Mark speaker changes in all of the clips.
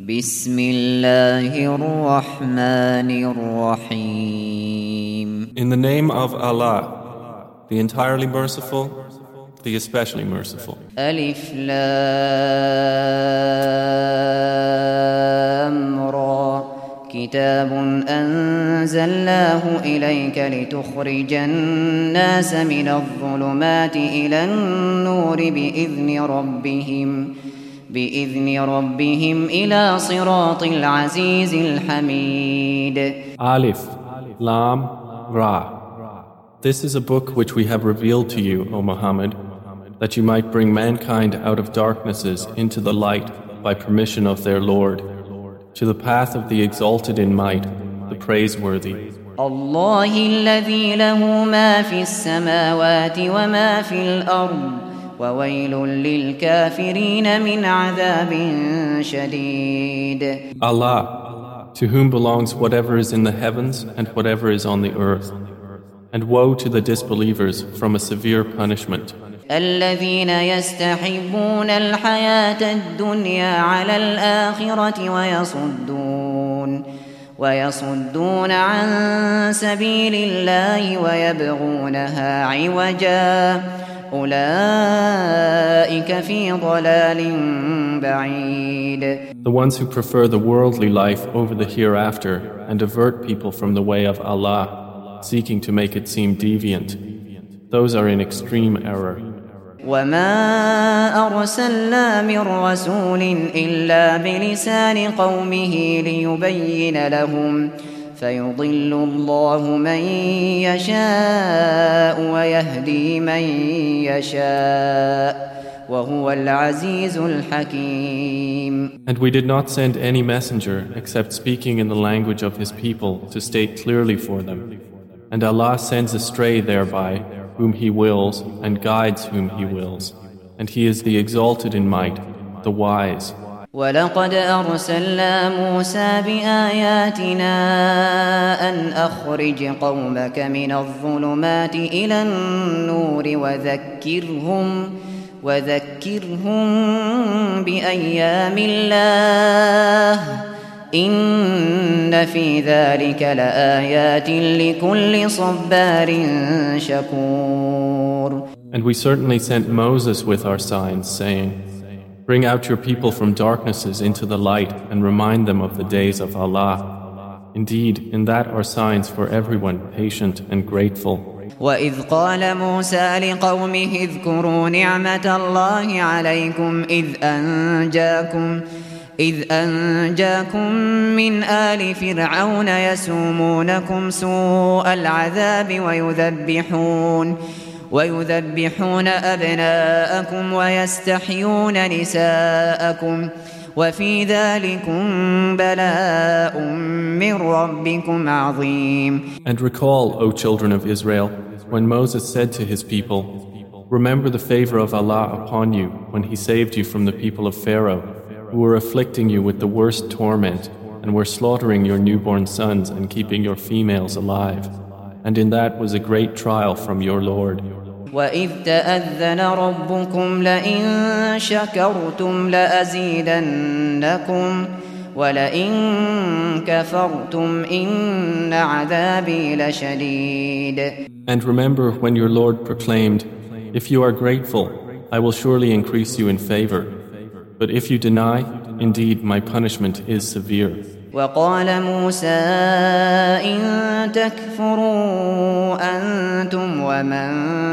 Speaker 1: بسم الله الرحمن الرحيم.
Speaker 2: In the name of Allah, the entirely merciful, the especially merciful.
Speaker 1: ألف لام را كتاب أنزلناه إليك لتخرج الناس من الظلمات إلى النور بإذن ربهم بإذن ربهم إلى صراط العزيز الحميد
Speaker 2: Alif, Lam, Ra. This is a book which we have revealed to you, O Muhammad, that you might bring mankind out of darknesses into the light by permission of their Lord, to the path of the exalted in might, the praiseworthy.
Speaker 1: الله الذي له ما في السماوات وما في الأرض وويل للكافرين من عذاب شديد
Speaker 2: Allah, to whom belongs whatever is in the heavens and whatever is on the earth. And woe to the disbelievers from a severe punishment.
Speaker 1: الذين يستحبون الحياة الدنيا على الآخرة ويصدون ويصدون عن سبيل الله ويبغونها عوجا أولئك في ضلال بعيد
Speaker 2: The ones who prefer the worldly life over the hereafter and avert people from the way of Allah, seeking to make it seem deviant, those are in extreme error.
Speaker 1: وما أرسلنا من رسول إلا بلسان قومه ليبين لهم فيضل الله من يشاء ويهدي من يشاء وهو العزيز الحكيم
Speaker 2: And we did not send any messenger except speaking in the language of his people to state clearly for them. And Allah sends astray thereby whom He wills and guides whom He wills. And He is the exalted in might, the wise.
Speaker 1: ولقد أرسلنا موسى بآياتنا أن أخرج قومك من الظلمات إلى النور وذكرهم وذكرهم بأيام الله إن في ذلك لآيات لكل صبار شكور.
Speaker 2: And we certainly sent Moses with our signs, saying, Bring out your people from darknesses into the light and remind them of the days of Allah. Indeed, in that are signs for everyone patient and grateful.
Speaker 1: وإذ قال موسى لقومه اذكروا نعمة الله عليكم إذ أنجاكم إذ أنجاكم من آل فرعون يسومونكم سوء العذاب ويذبحون ويذبحون أبناءكم ويستحيون نساءكم وفي ذلكم بلاء من ربكم عظيم
Speaker 2: And recall, O children of Israel, when Moses said to his people, Remember the favor of Allah upon you when he saved you from the people of Pharaoh, who were afflicting you with the worst torment and were slaughtering your newborn sons and keeping your females alive. And in that was a great trial from your Lord.
Speaker 1: وإذ تأذن ربكم لئن شكرتم لأزيدنكم ولئن كفرتم إن عذابي لشديد
Speaker 2: And remember when your Lord proclaimed, If you are grateful, I will surely increase you in favor. But if you deny, indeed my punishment is severe.
Speaker 1: وقال موسى إن تكفروا أنتم ومن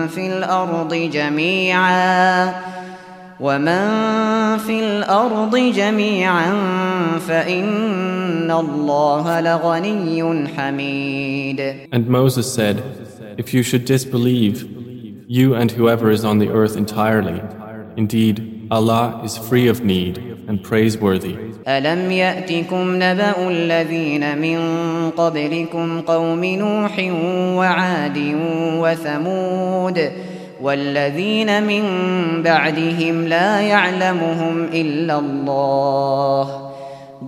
Speaker 1: في الأرض جميعا ومن في الأرض جميعا فإن الله لغني حميد
Speaker 2: And Moses said, If you should disbelieve, you and whoever is on the earth entirely, indeed Allah is free of need and praiseworthy.
Speaker 1: ألم يأتكم نبأ الذين من قبلكم قوم نوح وعاد وثمود والذين من بعدهم لا يعلمهم إلا الله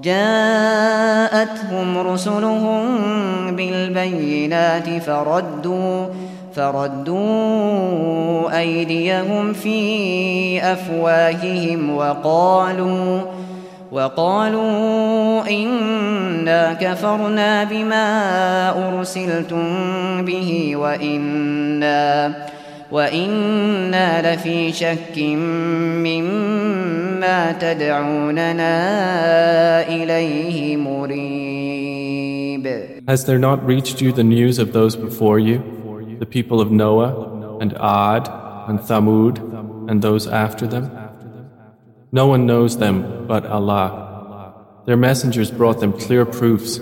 Speaker 1: جاءتهم رسلهم بالبينات فردوا فردوا أيديهم في أفواههم وقالوا وقالوا إنا كفرنا بما أرسلتم به وإنا وإنا لفي شك مما تدعوننا إليه مريب.
Speaker 2: Has there not reached you the news of those before you, the people of Noah and Ad and Thamud and those after them? No one knows them but Allah. Their messengers brought them clear proofs,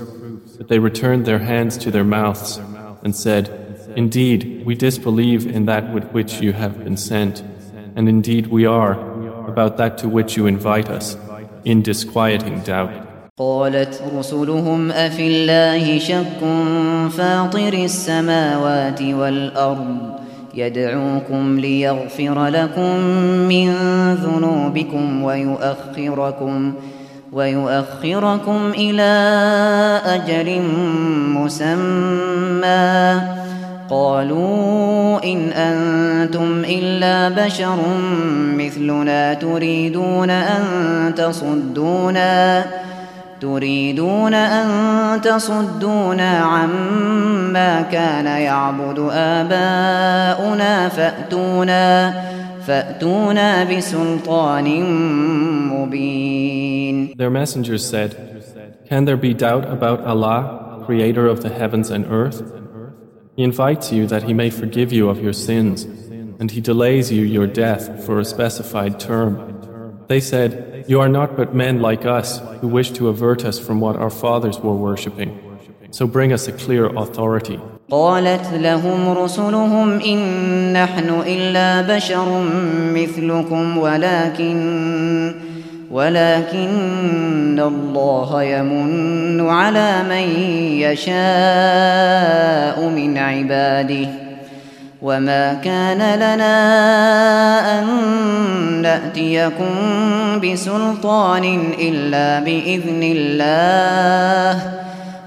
Speaker 2: but they returned their hands to their mouths and said, Indeed, we disbelieve in that with which you have been sent, and indeed we are about that to which you invite us, in disquieting doubt.
Speaker 1: قالت رسلهم أفي الله شك فاطر السماوات والأرض يدعوكم ليغفر لكم من ذنوبكم ويؤخركم ويؤخركم إلى أجل مسمى قالوا إن أنتم إلا بشر مثلنا تريدون أن تصدونا تريدون أن تصدونا عما كان يعبد آباؤنا فأتونا فأتونا بسلطان مبين
Speaker 2: Their messengers said, Can there be doubt about Allah, creator of the heavens and earth? He invites you that He may forgive you of your sins, and He delays you your death for a specified term. They said, You are not but men like us who wish to avert us from what our fathers were worshipping. So bring us a clear authority.
Speaker 1: قالت لهم رسلهم إن نحن إلا بشر مثلكم ولكن ولكن الله يمن على من يشاء من عباده وما كان لنا أن نأتيكم بسلطان إلا بإذن الله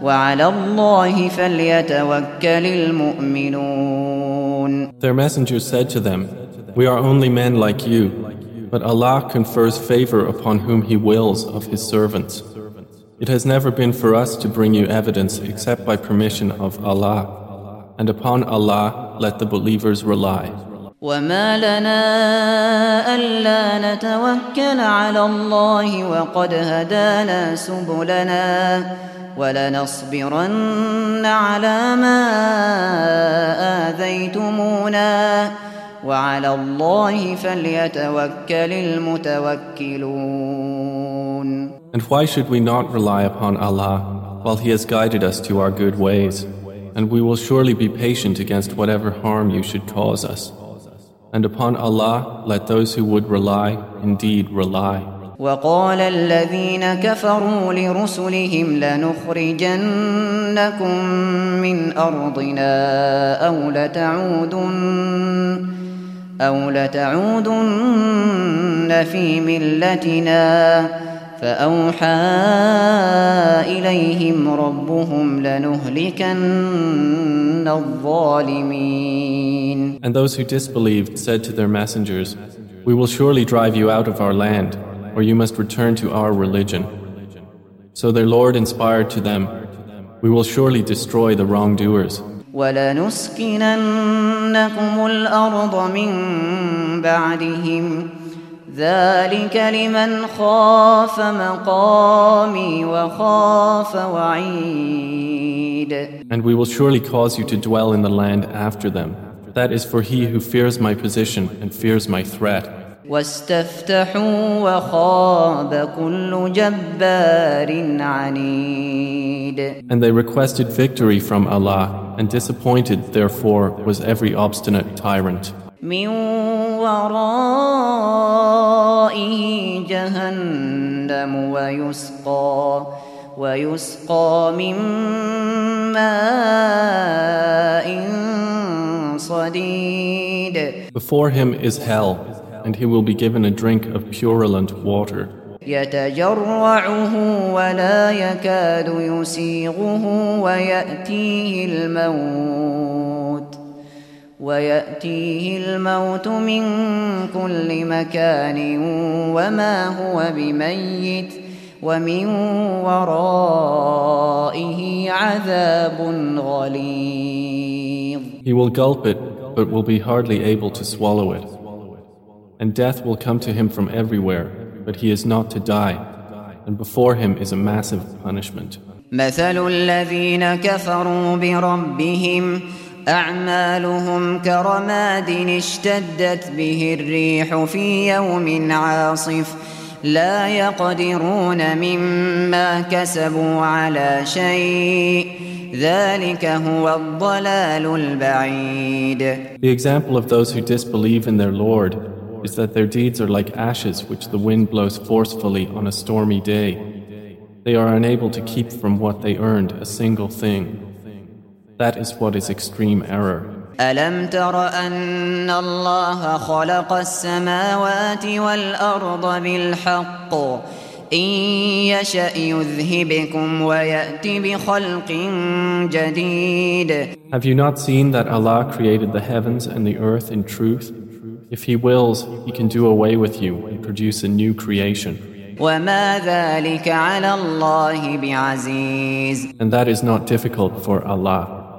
Speaker 1: وعلى الله فليتوكل المؤمنون
Speaker 2: Their messengers said to them, We are only men like you, but Allah confers favor upon whom He wills of His servants. It has never been for us to bring you evidence except by permission of Allah. and upon Allah let the believers rely.
Speaker 1: وما لنا ألا نتوكل على الله وقد هدانا سبلنا ولنصبرن على ما آذيتمونا وعلى الله فليتوكل المتوكلون
Speaker 2: And why should we not rely upon Allah while He has guided us to our good ways? and we will surely be patient against whatever harm you should cause us. And upon Allah let those who would rely indeed rely.
Speaker 1: وقال الذين كفروا لرسلهم لنخرجنكم من أرضنا أو لتعودن أو لتعودن في ملتنا فأوحى إليهم ربهم لنهلكن الظالمين
Speaker 2: And those who disbelieved said to their messengers, We will surely drive you out of our land, or you must return to our religion. So their Lord inspired to them, We will surely destroy the wrongdoers.
Speaker 1: ولنسكننكم الأرض من بعدهم ذلك لمن خاف مقامي وخاف وعيد
Speaker 2: And we will surely cause you to dwell in the land after them. That is for he who fears my position and fears my threat.
Speaker 1: واستفتحوا وخاب كل جبار عنيد
Speaker 2: And they requested victory from Allah, and disappointed therefore was every obstinate tyrant.
Speaker 1: من ورائه جهنم ويسقى ويسقى من ماء صديد
Speaker 2: Before him is hell, and he will be given a drink of purulent water.
Speaker 1: يتجرعه ولا يكاد يسيغه ويأتيه الموت ويأتيه الموت من كل مكان وما هو بميت ومن ورائه عذاب غليظ
Speaker 2: He will gulp it, but will be hardly able to swallow it. And death will come to him from everywhere, but he is not to die, and before him is a massive punishment.
Speaker 1: مثل الذين كفروا بربهم أعمالهم كرماد اشتدت به الريح في يوم عاصف لا يقدرون مما كسبوا على شيء ذلك هو الضلال البعيد
Speaker 2: The example of those who disbelieve in their Lord is that their deeds are like ashes which the wind blows forcefully on a stormy day. They are unable to keep from what they earned a single thing. That is what is extreme error.
Speaker 1: ألم تر أن الله خلق السماوات والأرض بالحق إن يشأ يذهبكم ويأت بخلق جديد
Speaker 2: Have you not seen that Allah created the heavens and the earth in truth? If He wills, He can do away with you and produce a new creation.
Speaker 1: وما ذلك على الله بعزيز
Speaker 2: And that is not difficult for Allah.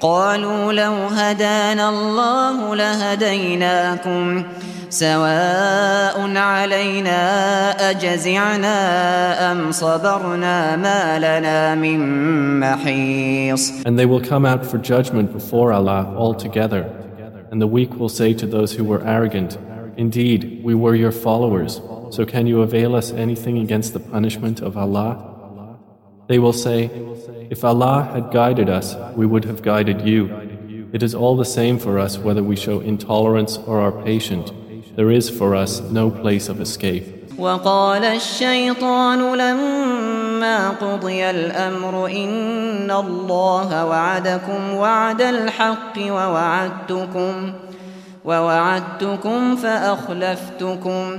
Speaker 1: قالوا لو هدانا الله لهديناكم سواء علينا أجزعنا أم صبرنا ما لنا من محيص
Speaker 2: And they will come out for judgment before Allah altogether. And the weak will say to those who were arrogant, Indeed, we were your followers, so can you avail us anything against the punishment of Allah? They will say, If Allah had guided us, we would have guided you. It is all the same for us whether we show intolerance or are patient. There is for us no place of escape.
Speaker 1: وقال الشيطان لما قضي الأمر إن الله وعدكم وعد الحق ووعدتكم ووعدتكم فأخلفتكم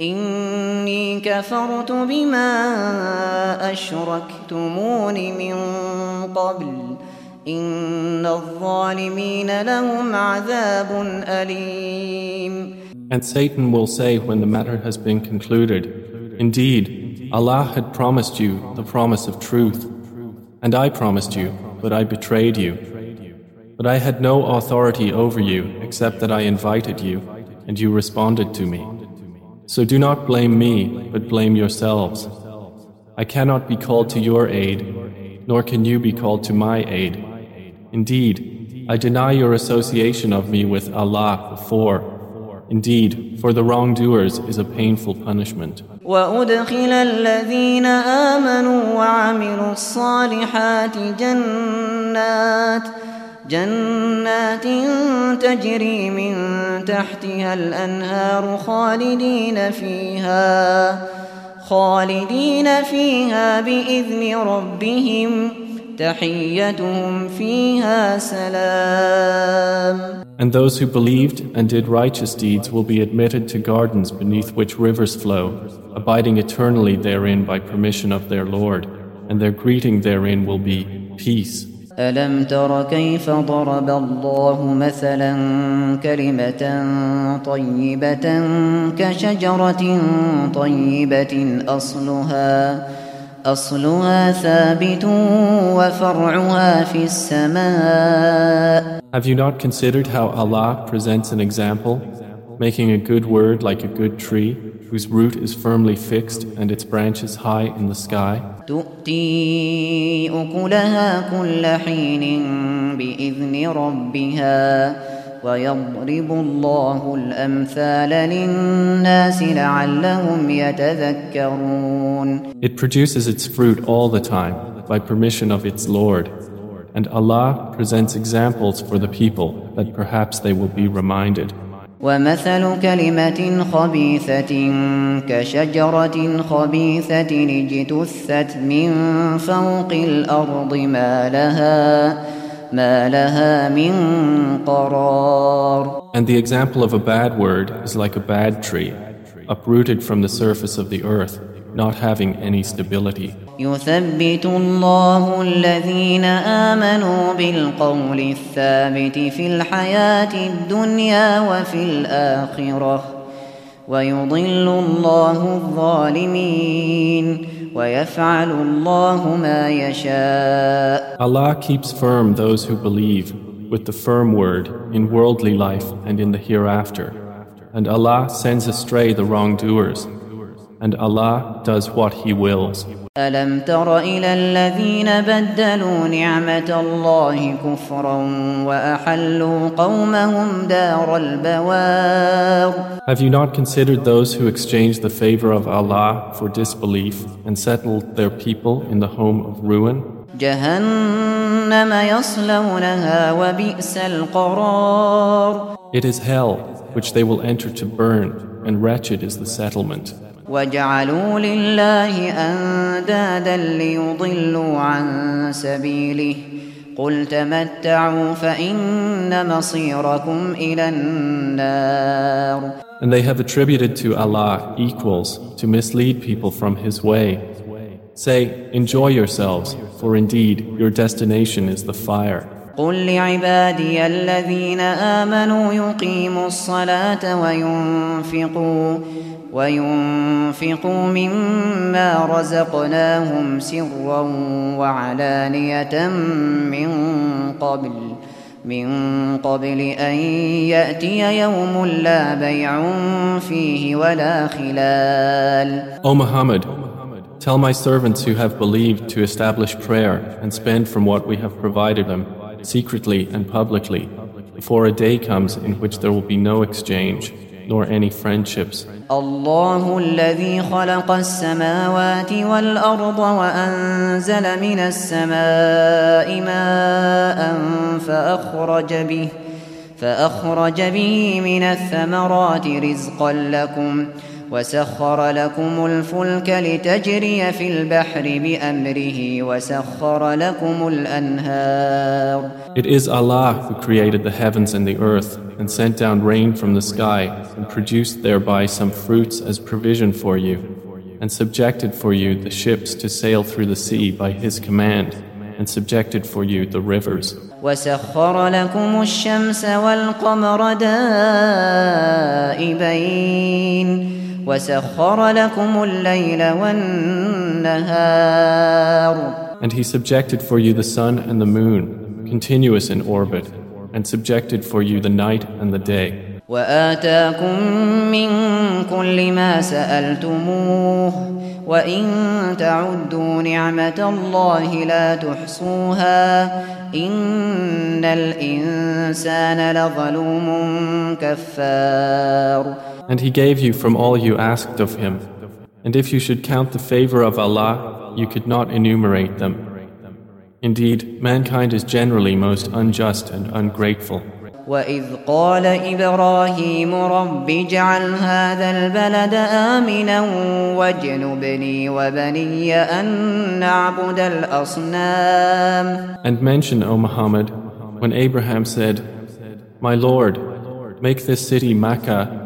Speaker 1: إني كفرت بما أشركتمون من قبل إن الظالمين لهم عذاب أليم
Speaker 2: And Satan will say when the matter has been concluded, Indeed, Allah had promised you the promise of truth, and I promised you, but I betrayed you. But I had no authority over you except that I invited you, and you responded to me. So do not blame me, but blame yourselves. I cannot be called to your aid, nor can you be called to my aid. Indeed, I deny your association of me with Allah before. Indeed, for the wrongdoers is a painful punishment.
Speaker 1: وأدخل الذين آمنوا وعملوا الصالحات جنات جنات تجري من تحتها الأنهار خالدين فيها خالدين فيها بإذن ربهم تحيتهم فيها سلام
Speaker 2: And those who believed and did righteous deeds will be admitted to gardens beneath which rivers flow, abiding eternally therein by permission of their Lord, and their greeting therein will be peace.
Speaker 1: ألم تر كيف ضرب الله مثلا كلمة طيبة كشجرة طيبة أصلها أصلها ثابت وفرعها في السماء
Speaker 2: Have you not considered how Allah presents an example, making a good word like a good tree, whose root is firmly fixed and its branches high in the sky?
Speaker 1: تؤتي أكلها كل حين بإذن ربها ويضرب الله الأمثال للناس لعلهم يتذكرون
Speaker 2: It produces its fruit all the time by permission of its Lord. And Allah presents examples for the people that perhaps they will be reminded.
Speaker 1: ومثل كلمة خبيثة كشجرة خبيثة اجتثت من فوق الأرض ما لها ما لها من قرار
Speaker 2: And the example of a bad word is like a bad tree, uprooted from the surface of the earth, not having any stability.
Speaker 1: يثبت الله الذين آمنوا بالقول الثابت في الحياة الدنيا وفي الآخرة ويضل الله الظالمين ويفعل الله ما يشاء
Speaker 2: Allah keeps firm those who believe with the firm word in worldly life and in the hereafter. And Allah sends astray the wrongdoers. And Allah does what He wills.
Speaker 1: ألم تر إلى الذين بدلوا نعمة الله كفرا وأحلوا قومهم دار البوار
Speaker 2: Have you not considered those who exchanged the favor of Allah for disbelief and settled their people in the home of ruin?
Speaker 1: جهنم يصلونها وبئس القرار
Speaker 2: It is hell, which they will enter to burn, and wretched is the settlement.
Speaker 1: وجعلوا لله أندادا ليضلوا عن سبيله قل تمتعوا فإن مصيركم إلى النار
Speaker 2: And they have attributed to Allah equals to mislead people from His way. Say, enjoy yourselves, for indeed your destination is the fire.
Speaker 1: قل لعبادي الذين آمنوا يقيموا الصلاة وينفقوا وينفقوا مما رزقناهم سرا وعلانية من قبل من قبل أن يأتي يوم لا بيع فيه ولا خلال.
Speaker 2: O Muhammad, tell my servants who have believed to establish prayer and spend from what we have provided them, secretly and publicly, before a day comes in which there will be no exchange, nor any friendships.
Speaker 1: الله الذي خلق السماوات والأرض وأنزل من السماء ماء فأخرج به فأخرج به من الثمرات رزقا لكم وسخر لكم الفلك لتجري في البحر بأمره وسخر لكم الأنهار
Speaker 2: It is Allah who created the heavens and the earth and sent down rain from the sky and produced thereby some fruits as provision for you and subjected for you the ships to sail through the sea by His command and subjected for you the rivers.
Speaker 1: وسخر لكم الشمس والقمر دائبين وسخر لكم الليل والنهار
Speaker 2: And He subjected for you the sun and the moon, continuous in orbit, and subjected for you the night and the day.
Speaker 1: وآتاكم من كل ما سألتموه وإن تعدوا نعمة الله لا تحصوها إن الإنسان لظلوم كفار
Speaker 2: And He gave you from all you asked of Him. And if you should count the favor of Allah, you could not enumerate them. Indeed, mankind is generally most unjust and ungrateful.
Speaker 1: وإذ قال إبراهيم رب اجعل هذا البلد آمنا واجنبني وبني أن نعبد الأصنام
Speaker 2: And mention, O Muhammad, when Abraham said, My Lord, make this city Makkah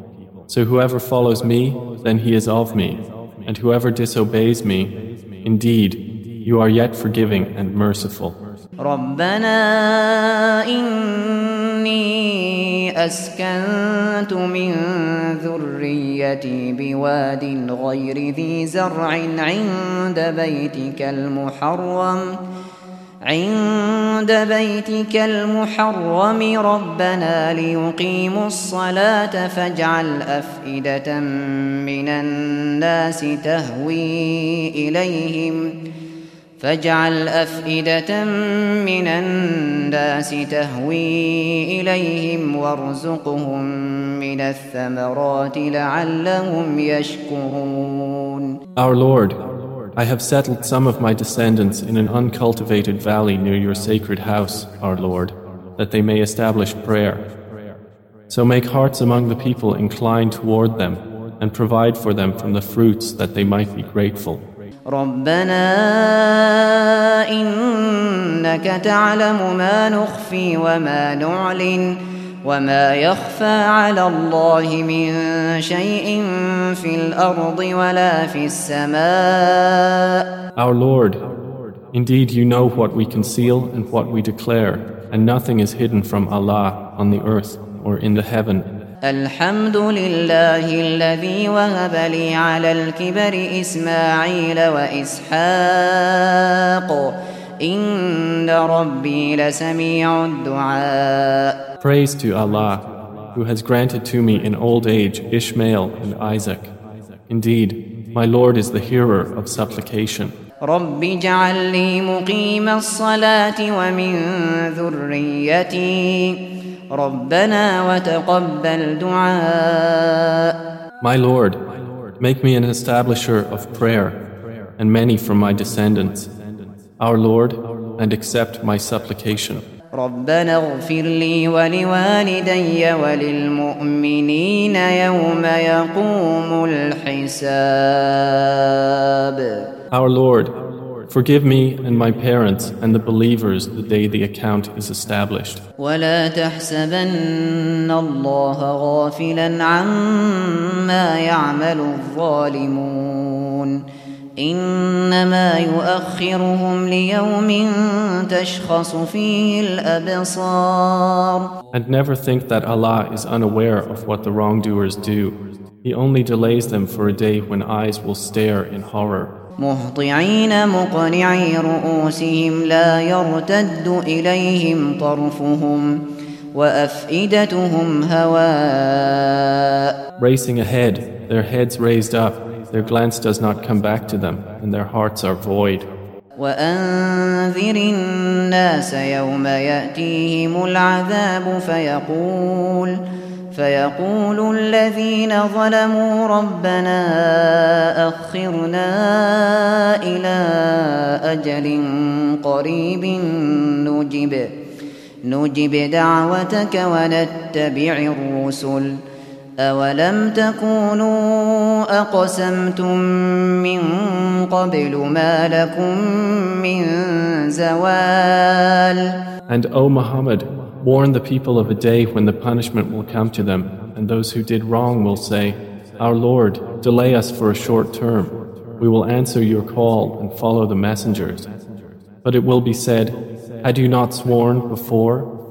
Speaker 2: So whoever follows me, then he is of me, and whoever disobeys me, indeed, you are yet forgiving and merciful.
Speaker 1: ربنا إني أسكنت من ذريتي بواد غير ذي زرع عند بيتك المحرم عند بيتك المحرم ربنا ليقيموا الصلاة فاجعل أفئدة من الناس تهوي إليهم. فاجعل أفئدة من الناس تهوي إليهم وارزقهم من الثمرات لعلهم يشكرون.
Speaker 2: Our Lord, I have settled some of my descendants in an uncultivated valley near your sacred house, our Lord, that they may establish prayer. So make hearts among the people inclined toward them and provide for them from the fruits that they might be grateful.
Speaker 1: ربنا إنك تعلم ما نخفي وما نعلن وما يخفى على الله من شيء في الأرض ولا في السماء
Speaker 2: Our Lord, indeed you know what we conceal and what we declare, and nothing is hidden from Allah on the earth or in the heaven.
Speaker 1: الحمد لله الذي وهب لي على الكبر إسماعيل وإسحاق إن ربي لسميع الدعاء
Speaker 2: Praise to Allah, who has granted to me in old age Ishmael and Isaac. Indeed, my Lord is the hearer of supplication.
Speaker 1: رب اجعل لي مقيم الصلاة ومن ذريتي ربنا وتقبل دعاء
Speaker 2: My Lord, make me an establisher of prayer, and many from my descendants. Our Lord, and accept my supplication.
Speaker 1: ربنا اغفر لي ولوالدي وللمؤمنين يوم يقوم الحساب
Speaker 2: Our Lord, forgive me and my parents and the believers the day the account is established.
Speaker 1: ولا تحسبن الله غافلا عما يعمل الظالمون إنما يؤخرهم ليوم تشخص فيه الأبصار
Speaker 2: And never think that Allah is unaware of what the wrongdoers do. He only delays them for a day when eyes will stare in horror.
Speaker 1: مهطعين مقنعي رؤوسهم لا يرتد إليهم طرفهم وأفئدتهم هواء
Speaker 2: Racing ahead, their heads raised up, their glance does not come back to them, and their hearts are void.
Speaker 1: وأنذر الناس يوم يأتيهم العذاب فيقول فيقول الذين ظلموا ربنا أخرنا إلى أجل قريب نجب نجب دعوتك ونتبع الرسل أولم تكونوا أقسمتم من قبل ما لكم من زوال
Speaker 2: And O Muhammad, warn the people of a day when the punishment will come to them, and those who did wrong will say, Our Lord, delay us for a short term. We will answer your call and follow the messengers. But it will be said, Had you not sworn before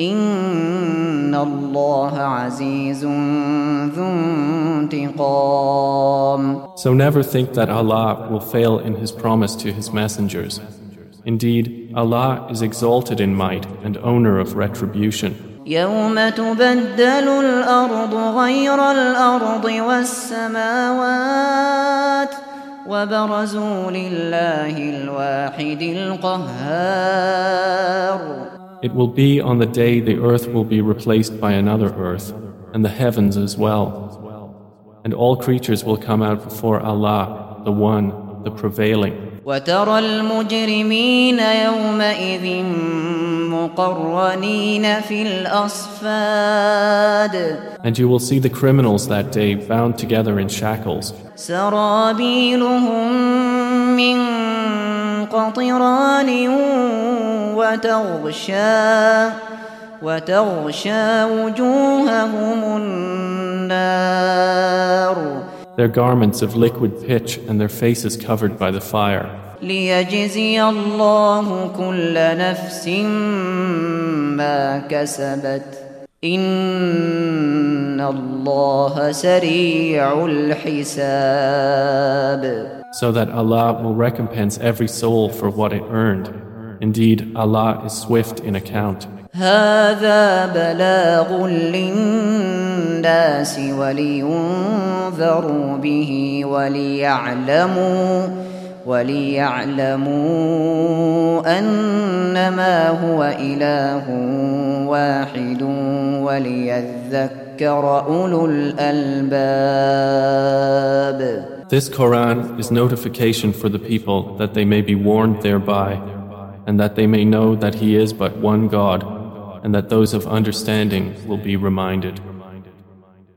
Speaker 1: إن الله عزيز ذو انتقام
Speaker 2: So never think that Allah will fail in His promise to His messengers. Indeed, Allah is exalted in might and owner of retribution.
Speaker 1: يوم تبدل الأرض غير الأرض والسماوات وبرزوا لله الواحد القهار
Speaker 2: It will be on the day the earth will be replaced by another earth, and the heavens as well. And all creatures will come out before Allah, the One, the Prevailing.
Speaker 1: وترى المجرمين يومئذ مقرنين في الأصفاد
Speaker 2: And you will see the criminals that day bound together in shackles.
Speaker 1: سرابيلهم من قطران وتغشى وتغشى وجوههم النار.
Speaker 2: Their garments of liquid pitch and their faces covered by the fire.
Speaker 1: ليجزي الله كل نفس ما كسبت. إن الله سريع الحساب.
Speaker 2: So that Allah will recompense every soul for what it earned. Indeed, Allah is swift in account.
Speaker 1: هذا بلاغ للناس ولينذروا به وليعلموا وليعلموا أنما هو إله واحد وليذكر أولو الألباب
Speaker 2: this Quran is notification for the people that they may be warned thereby and that they may know that He is but one God and that those of understanding will be reminded.